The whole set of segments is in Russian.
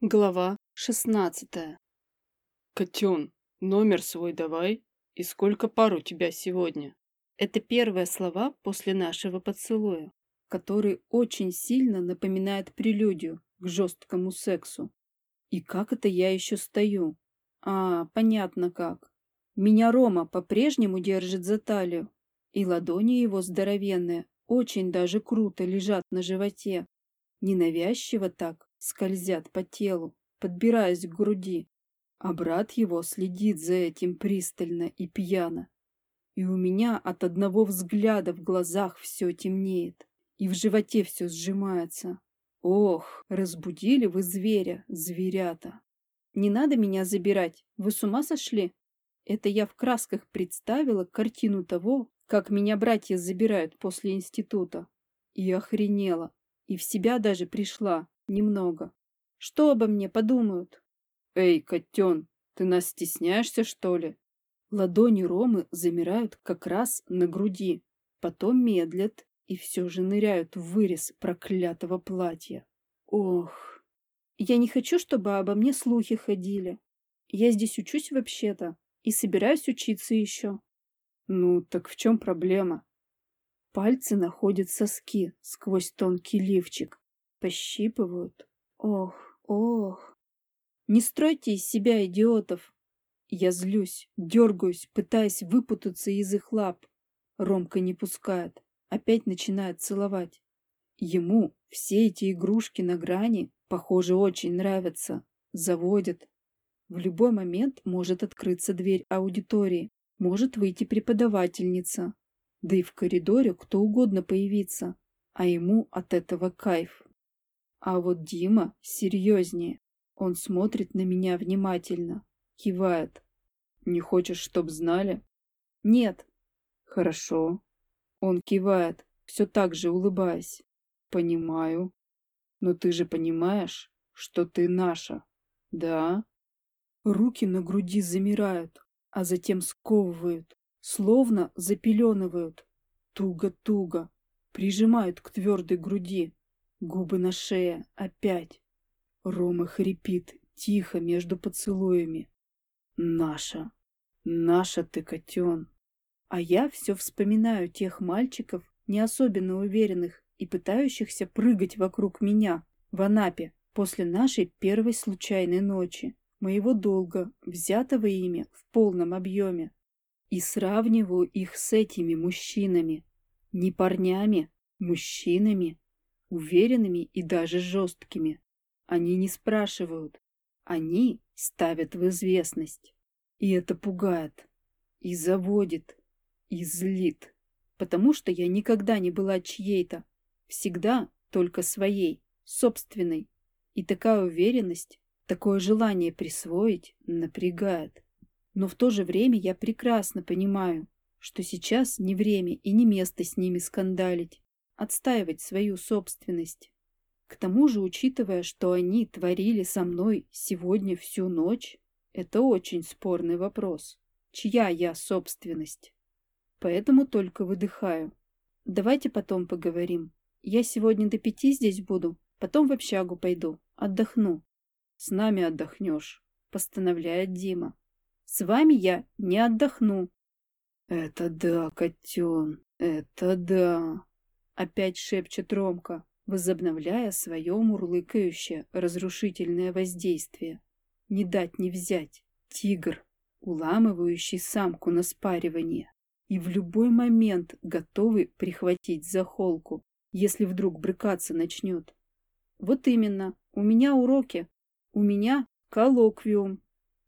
Глава шестнадцатая. Котен, номер свой давай. И сколько пар у тебя сегодня? Это первые слова после нашего поцелуя, который очень сильно напоминает прелюдию к жесткому сексу. И как это я еще стою? А, понятно как. Меня Рома по-прежнему держит за талию, и ладони его здоровенные, очень даже круто лежат на животе. Ненавязчиво так, скользят по телу, подбираясь к груди, а брат его следит за этим пристально и пьяно. И у меня от одного взгляда в глазах все темнеет, и в животе все сжимается. Ох, разбудили вы зверя, зверята. Не надо меня забирать, вы с ума сошли? Это я в красках представила картину того, как меня братья забирают после института. И охренела, и в себя даже пришла, Немного. Что обо мне подумают? Эй, котен, ты нас стесняешься, что ли? Ладони Ромы замирают как раз на груди, потом медлят и все же ныряют в вырез проклятого платья. Ох, я не хочу, чтобы обо мне слухи ходили. Я здесь учусь вообще-то и собираюсь учиться еще. Ну, так в чем проблема? Пальцы находят соски сквозь тонкий лифчик, Пощипывают. Ох, ох. Не стройте из себя идиотов. Я злюсь, дергаюсь, пытаясь выпутаться из их лап. Ромка не пускает. Опять начинает целовать. Ему все эти игрушки на грани, похоже, очень нравятся. Заводят. В любой момент может открыться дверь аудитории. Может выйти преподавательница. Да и в коридоре кто угодно появиться. А ему от этого кайф. А вот Дима серьезнее. Он смотрит на меня внимательно, кивает. Не хочешь, чтоб знали? Нет. Хорошо. Он кивает, все так же улыбаясь. Понимаю. Но ты же понимаешь, что ты наша, да? Руки на груди замирают, а затем сковывают, словно запеленывают. Туго-туго, прижимают к твердой груди. Губы на шее. Опять. Рома хрипит, тихо, между поцелуями. Наша. Наша ты, котен. А я все вспоминаю тех мальчиков, не особенно уверенных и пытающихся прыгать вокруг меня в Анапе после нашей первой случайной ночи, моего долга, взятого ими в полном объеме. И сравниваю их с этими мужчинами. Не парнями, мужчинами уверенными и даже жесткими. Они не спрашивают, они ставят в известность. И это пугает, и заводит, и злит, потому что я никогда не была чьей-то, всегда только своей, собственной. И такая уверенность, такое желание присвоить напрягает. Но в то же время я прекрасно понимаю, что сейчас не время и не место с ними скандалить отстаивать свою собственность. К тому же, учитывая, что они творили со мной сегодня всю ночь, это очень спорный вопрос. Чья я собственность? Поэтому только выдыхаю. Давайте потом поговорим. Я сегодня до пяти здесь буду, потом в общагу пойду, отдохну. С нами отдохнешь, постановляет Дима. С вами я не отдохну. Это да, котен, это да. Опять шепчет Ромка, возобновляя свое мурлыкающее разрушительное воздействие. Не дать не взять. Тигр, уламывающий самку на спаривание. И в любой момент готовый прихватить за холку, если вдруг брыкаться начнет. Вот именно, у меня уроки, у меня коллоквиум.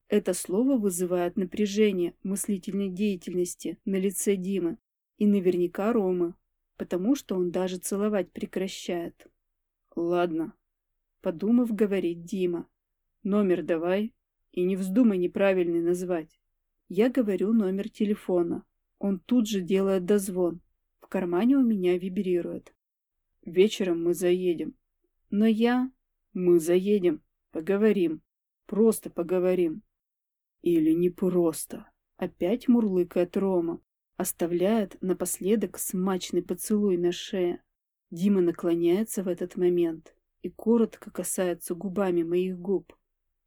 Это слово вызывает напряжение мыслительной деятельности на лице Димы и наверняка Ромы потому что он даже целовать прекращает. Ладно, подумав, говорит Дима. Номер давай и не вздумай неправильный назвать. Я говорю номер телефона. Он тут же делает дозвон. В кармане у меня вибрирует. Вечером мы заедем. Но я... Мы заедем, поговорим. Просто поговорим. Или не просто. Опять мурлыкает Рома оставляет напоследок смачный поцелуй на шее. Дима наклоняется в этот момент и коротко касаются губами моих губ.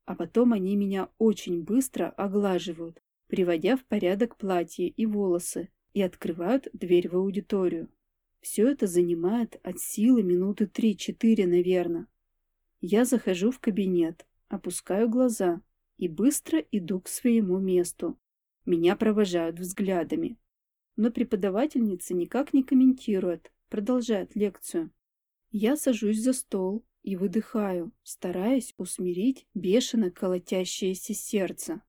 А потом они меня очень быстро оглаживают, приводя в порядок платье и волосы, и открывают дверь в аудиторию. Все это занимает от силы минуты три-четыре, наверное. Я захожу в кабинет, опускаю глаза и быстро иду к своему месту. Меня провожают взглядами. Но преподавательница никак не комментирует, продолжает лекцию. Я сажусь за стол и выдыхаю, стараясь усмирить бешено колотящееся сердце.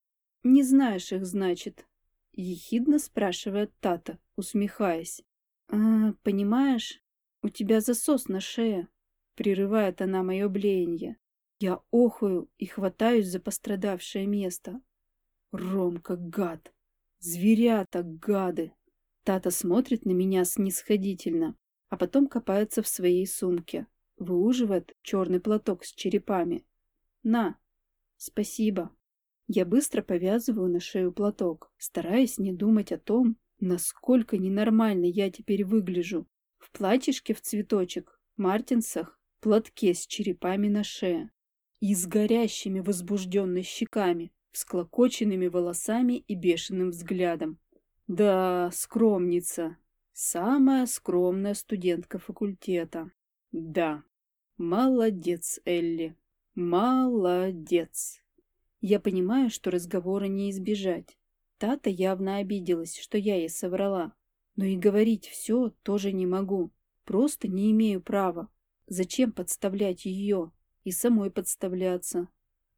«Не знаешь их, значит?» — ехидно спрашивает Тата, усмехаясь. «А, понимаешь, у тебя засос на шее», — прерывает она мое блеяние. Я охаю и хватаюсь за пострадавшее место. Ромка, гад! Зверята, гады! Тата смотрит на меня снисходительно, а потом копается в своей сумке, выуживает черный платок с черепами. На! Спасибо. Я быстро повязываю на шею платок, стараясь не думать о том, насколько ненормально я теперь выгляжу. В платьишке в цветочек, мартинсах, платке с черепами на шее и с горящими возбужденными щеками, всклокоченными волосами и бешеным взглядом. Да, скромница. Самая скромная студентка факультета. Да. Молодец, Элли. Молодец. Я понимаю, что разговора не избежать. Тата явно обиделась, что я ей соврала. Но и говорить все тоже не могу. Просто не имею права. Зачем подставлять ее? и самой подставляться.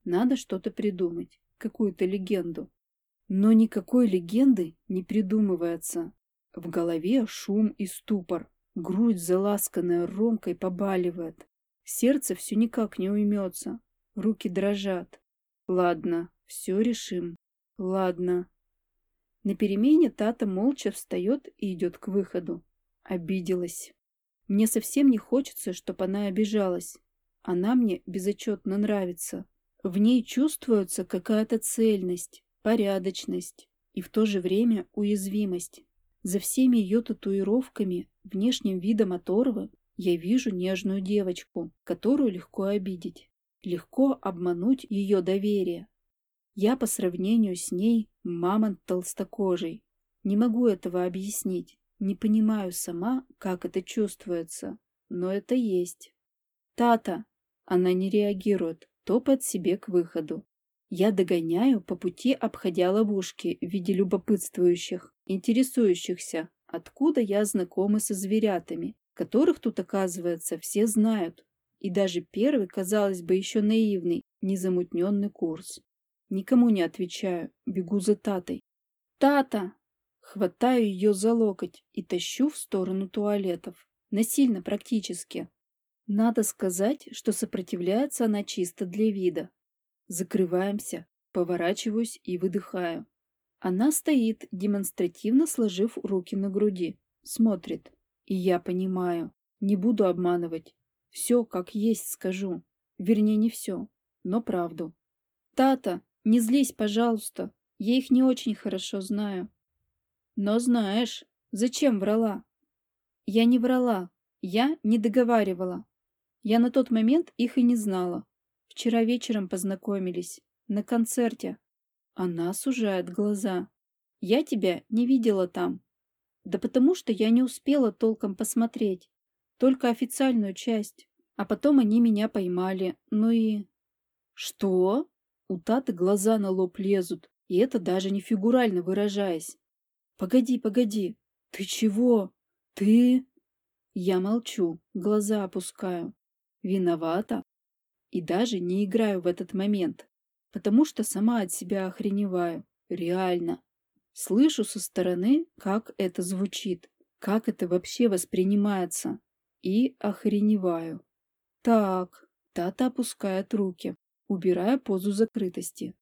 Надо что-то придумать, какую-то легенду. Но никакой легенды не придумывается. В голове шум и ступор. Грудь, заласканная ромкой, побаливает. Сердце все никак не уймется. Руки дрожат. Ладно, все решим. Ладно. На перемене Тата молча встает и идет к выходу. Обиделась. Мне совсем не хочется, чтобы она обижалась. Она мне безотчетно нравится. В ней чувствуется какая-то цельность, порядочность и в то же время уязвимость. За всеми ее татуировками, внешним видом оторвы, я вижу нежную девочку, которую легко обидеть, легко обмануть ее доверие. Я по сравнению с ней мамонт толстокожий. Не могу этого объяснить, не понимаю сама, как это чувствуется, но это есть. «Тата!» Она не реагирует, топает себе к выходу. Я догоняю, по пути обходя ловушки в виде любопытствующих, интересующихся, откуда я знакома со зверятами, которых тут, оказывается, все знают. И даже первый, казалось бы, еще наивный, незамутненный курс. Никому не отвечаю, бегу за Татой. «Тата!» Хватаю ее за локоть и тащу в сторону туалетов. Насильно практически. Надо сказать, что сопротивляется она чисто для вида. Закрываемся, поворачиваюсь и выдыхаю. Она стоит, демонстративно сложив руки на груди, смотрит. И я понимаю, не буду обманывать. Все как есть скажу. Вернее, не все, но правду. Тата, не злись, пожалуйста. Я их не очень хорошо знаю. Но знаешь, зачем врала? Я не врала, я не договаривала. Я на тот момент их и не знала. Вчера вечером познакомились. На концерте. Она сужает глаза. Я тебя не видела там. Да потому что я не успела толком посмотреть. Только официальную часть. А потом они меня поймали. Ну и... Что? У Таты глаза на лоб лезут. И это даже не фигурально выражаясь. Погоди, погоди. Ты чего? Ты... Я молчу, глаза опускаю виновата и даже не играю в этот момент, потому что сама от себя охреневаю, реально. Слышу со стороны, как это звучит, как это вообще воспринимается, и охреневаю. Так, Тата опускает руки, убирая позу закрытости.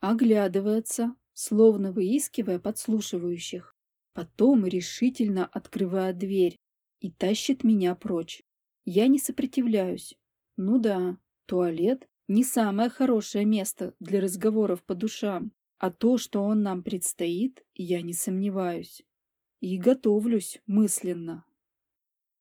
Оглядывается, словно выискивая подслушивающих. Потом решительно открывает дверь и тащит меня прочь. Я не сопротивляюсь. Ну да, туалет не самое хорошее место для разговоров по душам, а то, что он нам предстоит, я не сомневаюсь. И готовлюсь мысленно.